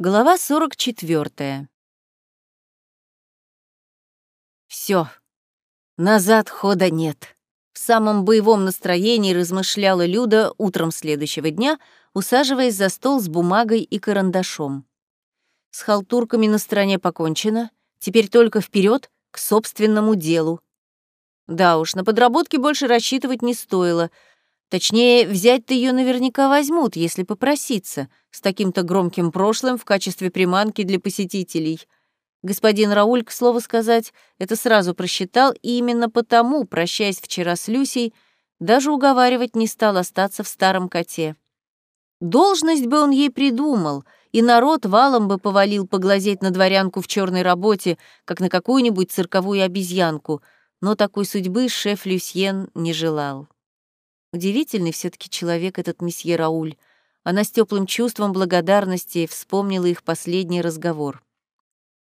Глава 44. Все, назад хода нет. В самом боевом настроении размышляла Люда утром следующего дня, усаживаясь за стол с бумагой и карандашом. С халтурками на стороне покончено, теперь только вперед к собственному делу. Да уж, на подработки больше рассчитывать не стоило — Точнее, взять-то ее наверняка возьмут, если попроситься, с таким-то громким прошлым в качестве приманки для посетителей. Господин Рауль, к слову сказать, это сразу просчитал, и именно потому, прощаясь вчера с Люсей, даже уговаривать не стал остаться в старом коте. Должность бы он ей придумал, и народ валом бы повалил поглазеть на дворянку в черной работе, как на какую-нибудь цирковую обезьянку, но такой судьбы шеф Люсьен не желал. Удивительный все таки человек этот месье Рауль. Она с теплым чувством благодарности вспомнила их последний разговор.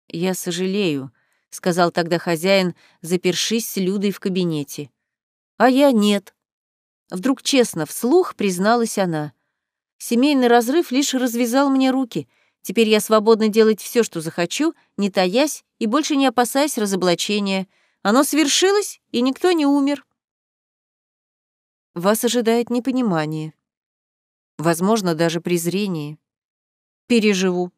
«Я сожалею», — сказал тогда хозяин, запершись с Людой в кабинете. «А я нет». Вдруг честно, вслух призналась она. «Семейный разрыв лишь развязал мне руки. Теперь я свободна делать все, что захочу, не таясь и больше не опасаясь разоблачения. Оно свершилось, и никто не умер». Вас ожидает непонимание. Возможно, даже презрение. Переживу.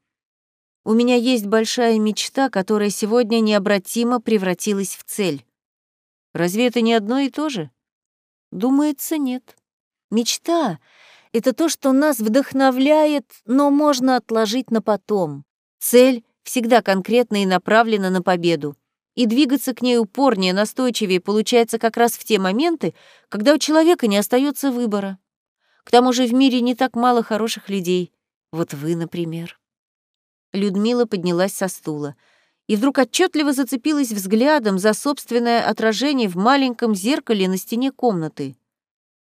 У меня есть большая мечта, которая сегодня необратимо превратилась в цель. Разве это не одно и то же? Думается, нет. Мечта — это то, что нас вдохновляет, но можно отложить на потом. Цель всегда конкретна и направлена на победу и двигаться к ней упорнее, настойчивее получается как раз в те моменты, когда у человека не остается выбора. К тому же в мире не так мало хороших людей. Вот вы, например. Людмила поднялась со стула и вдруг отчетливо зацепилась взглядом за собственное отражение в маленьком зеркале на стене комнаты.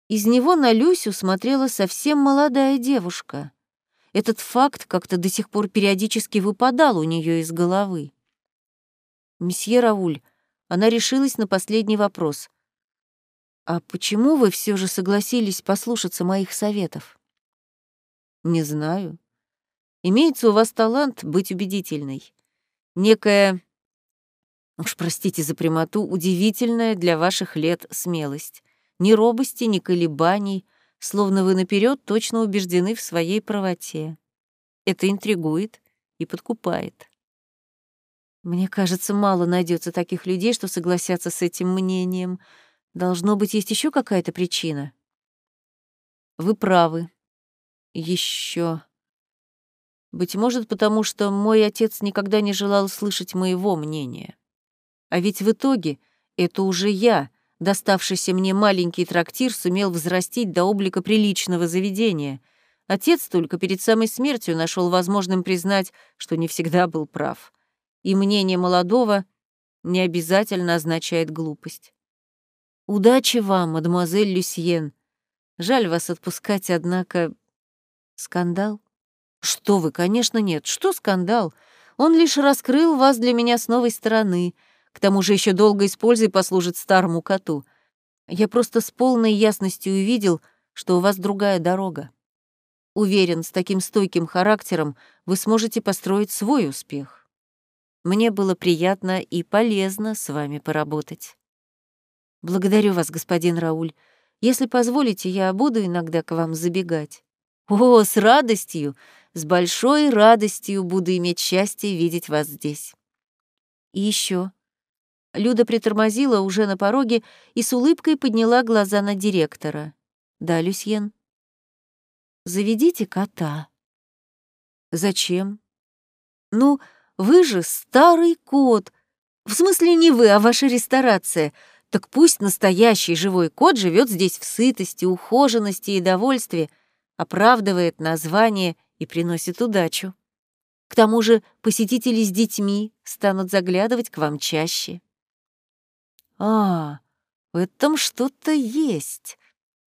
Из него на Люсю смотрела совсем молодая девушка. Этот факт как-то до сих пор периодически выпадал у нее из головы. «Месье Рауль, она решилась на последний вопрос. А почему вы все же согласились послушаться моих советов?» «Не знаю. Имеется у вас талант быть убедительной. Некая, уж простите за прямоту, удивительная для ваших лет смелость. Ни робости, ни колебаний, словно вы наперед точно убеждены в своей правоте. Это интригует и подкупает. Мне кажется, мало найдется таких людей, что согласятся с этим мнением. Должно быть, есть еще какая-то причина. Вы правы. Еще. Быть может, потому что мой отец никогда не желал слышать моего мнения. А ведь в итоге это уже я, доставшийся мне маленький трактир, сумел взрастить до облика приличного заведения. Отец только перед самой смертью нашел возможным признать, что не всегда был прав и мнение молодого не обязательно означает глупость. Удачи вам, мадемуазель Люсьен. Жаль вас отпускать, однако... Скандал? Что вы, конечно, нет. Что скандал? Он лишь раскрыл вас для меня с новой стороны. К тому же еще долго с пользой послужит старому коту. Я просто с полной ясностью увидел, что у вас другая дорога. Уверен, с таким стойким характером вы сможете построить свой успех. Мне было приятно и полезно с вами поработать. Благодарю вас, господин Рауль. Если позволите, я буду иногда к вам забегать. О, с радостью, с большой радостью буду иметь счастье видеть вас здесь. И еще. Люда притормозила уже на пороге и с улыбкой подняла глаза на директора. Да, Люсьен. Заведите кота. Зачем? Ну, вы же старый кот. В смысле не вы, а ваша ресторация. Так пусть настоящий живой кот живет здесь в сытости, ухоженности и довольстве, оправдывает название и приносит удачу. К тому же посетители с детьми станут заглядывать к вам чаще. А, в этом что-то есть.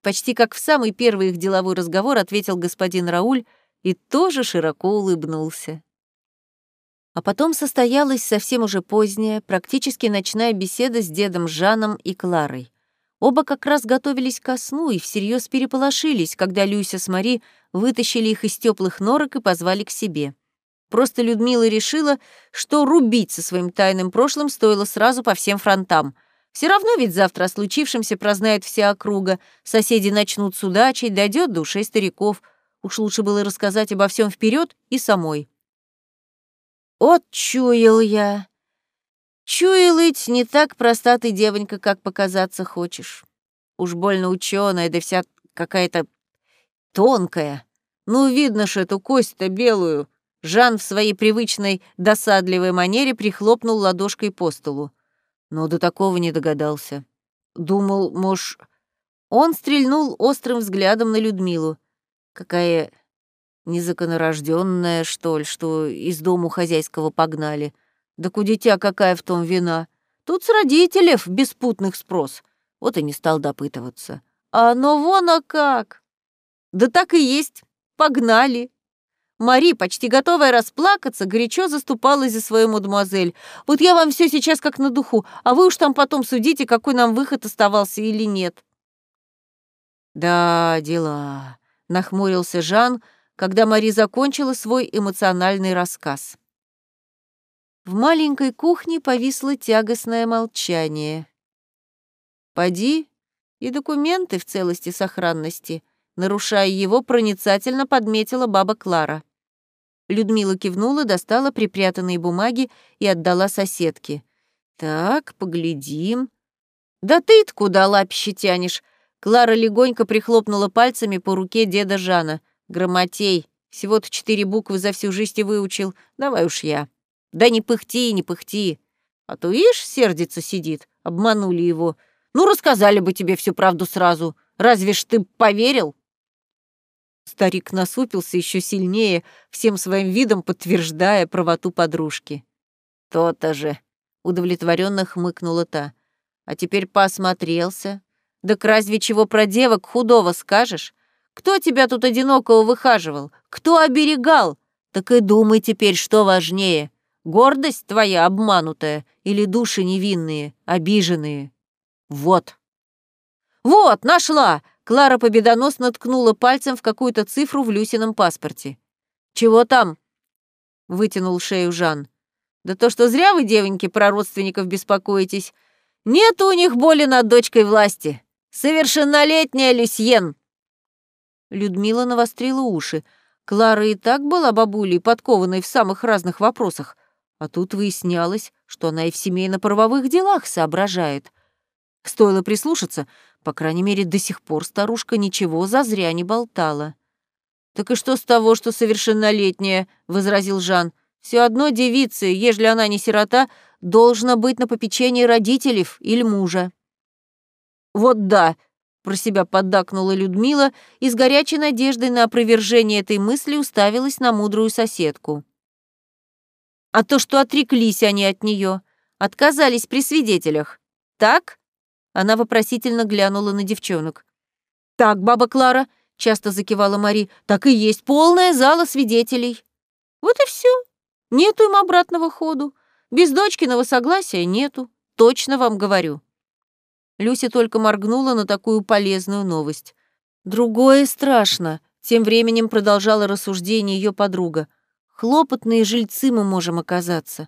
Почти как в самый первый их деловой разговор ответил господин Рауль и тоже широко улыбнулся. А потом состоялась совсем уже поздняя, практически ночная беседа с дедом Жаном и Кларой. Оба как раз готовились ко сну и всерьез переполошились, когда Люся с Мари вытащили их из теплых норок и позвали к себе. Просто Людмила решила, что рубить со своим тайным прошлым стоило сразу по всем фронтам. Все равно ведь завтра о случившемся прознает вся округа, соседи начнут судачить, дойдет до ушей стариков. Уж лучше было рассказать обо всем вперед и самой. «От чуял я. Чуял не так проста ты, девонька, как показаться хочешь. Уж больно ученая, да вся какая-то тонкая. Ну, видно ж эту кость-то белую. Жан в своей привычной досадливой манере прихлопнул ладошкой по столу. Но до такого не догадался. Думал, муж... Он стрельнул острым взглядом на Людмилу. Какая незаконорожденная, что ли, что из дому хозяйского погнали. Да кудетя какая в том вина. Тут с родителей беспутных спрос. Вот и не стал допытываться. А но вон а как! Да так и есть. Погнали. Мари, почти готовая расплакаться, горячо заступалась за свою мадемуазель. «Вот я вам все сейчас как на духу, а вы уж там потом судите, какой нам выход оставался или нет». «Да, дела», — нахмурился Жан, когда Мари закончила свой эмоциональный рассказ. В маленькой кухне повисло тягостное молчание. «Поди, и документы в целости сохранности», нарушая его, проницательно подметила баба Клара. Людмила кивнула, достала припрятанные бумаги и отдала соседке. «Так, поглядим». «Да ты-то куда лапище тянешь?» Клара легонько прихлопнула пальцами по руке деда Жана. «Грамотей. Всего-то четыре буквы за всю жизнь и выучил. Давай уж я». «Да не пыхти, не пыхти. А то, ишь, сердится сидит. Обманули его. Ну, рассказали бы тебе всю правду сразу. Разве ж ты поверил?» Старик насупился еще сильнее, всем своим видом подтверждая правоту подружки. «То-то же!» — удовлетворенно хмыкнула та. «А теперь посмотрелся. Так разве чего про девок худого скажешь? Кто тебя тут одинокого выхаживал? Кто оберегал? Так и думай теперь, что важнее. Гордость твоя обманутая или души невинные, обиженные? Вот!» «Вот, нашла!» Клара победоносно ткнула пальцем в какую-то цифру в Люсином паспорте. «Чего там?» — вытянул шею Жан. «Да то, что зря вы, девоньки, про родственников беспокоитесь. Нет у них боли над дочкой власти. Совершеннолетняя Люсьен!» Людмила навострила уши. Клара и так была бабулей, подкованной в самых разных вопросах. А тут выяснялось, что она и в семейно-правовых делах соображает. Стоило прислушаться, по крайней мере, до сих пор старушка ничего зазря не болтала. «Так и что с того, что совершеннолетняя?» — возразил Жан. «Все одно девица, ежели она не сирота, должна быть на попечении родителей или мужа». «Вот да», — про себя поддакнула Людмила и с горячей надеждой на опровержение этой мысли уставилась на мудрую соседку. «А то, что отреклись они от нее, отказались при свидетелях, так?» Она вопросительно глянула на девчонок. «Так, баба Клара», — часто закивала Мари, — «так и есть полная зала свидетелей». «Вот и все. Нету им обратного ходу. Без дочкиного согласия нету. Точно вам говорю». Люся только моргнула на такую полезную новость. «Другое страшно», — тем временем продолжала рассуждение ее подруга. «Хлопотные жильцы мы можем оказаться.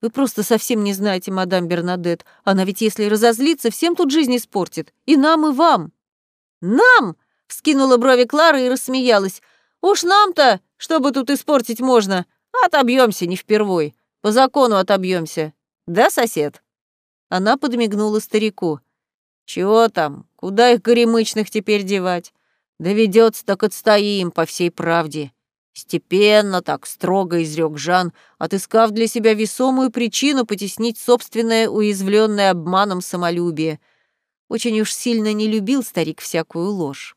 Вы просто совсем не знаете, мадам Бернадет. Она ведь, если разозлится, всем тут жизнь испортит. И нам, и вам». «Нам!» — вскинула брови Клара и рассмеялась. «Уж нам-то, чтобы тут испортить можно, отобьемся не впервой. По закону отобьемся. Да, сосед?» Она подмигнула старику. «Чего там? Куда их горемычных теперь девать? Доведется, так отстоим по всей правде. Степенно, так строго изрек Жан, отыскав для себя весомую причину потеснить собственное уязвленное обманом самолюбие. Очень уж сильно не любил старик всякую ложь.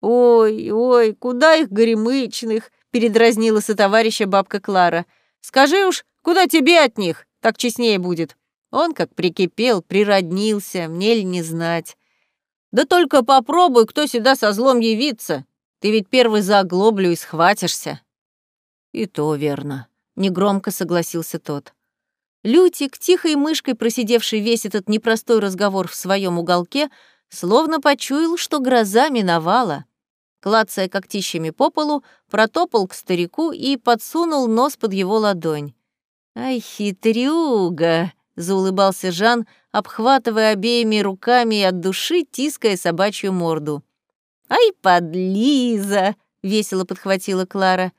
«Ой, ой, куда их горемычных?» — передразнила сотоварища бабка Клара. «Скажи уж, куда тебе от них? Так честнее будет». Он как прикипел, природнился, мне ли не знать. «Да только попробуй, кто сюда со злом явиться, ты ведь первый за оглоблю и схватишься». «И то верно», — негромко согласился тот. Лютик, тихой мышкой просидевший весь этот непростой разговор в своем уголке, словно почуял, что гроза миновала. клацая когтищами по полу, протопал к старику и подсунул нос под его ладонь. «Ай, хитрюга!» — заулыбался Жан, обхватывая обеими руками и от души тиская собачью морду. «Ай, подлиза!» — весело подхватила Клара.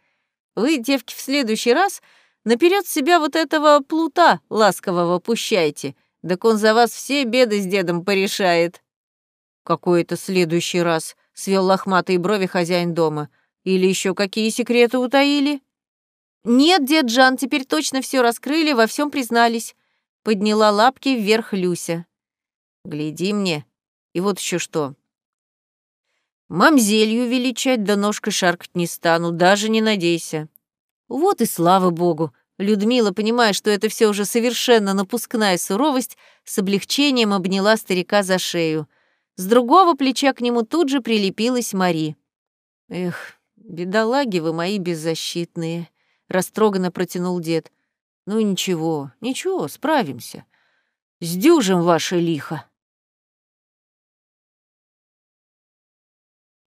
«Вы, девки, в следующий раз наперед себя вот этого плута ласкового пущайте, так он за вас все беды с дедом порешает». «Какой это следующий раз?» — свел лохматые брови хозяин дома. «Или еще какие секреты утаили?» «Нет, дед Жан, теперь точно все раскрыли, во всем признались», — подняла лапки вверх Люся. «Гляди мне. И вот еще что. Мамзелью величать да ножкой шаркать не стану, даже не надейся». Вот и слава богу. Людмила, понимая, что это все уже совершенно напускная суровость, с облегчением обняла старика за шею. С другого плеча к нему тут же прилепилась Мари. «Эх, бедолаги вы мои беззащитные», — растроганно протянул дед. «Ну ничего, ничего, справимся. Сдюжим ваше лихо».